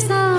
सा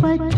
what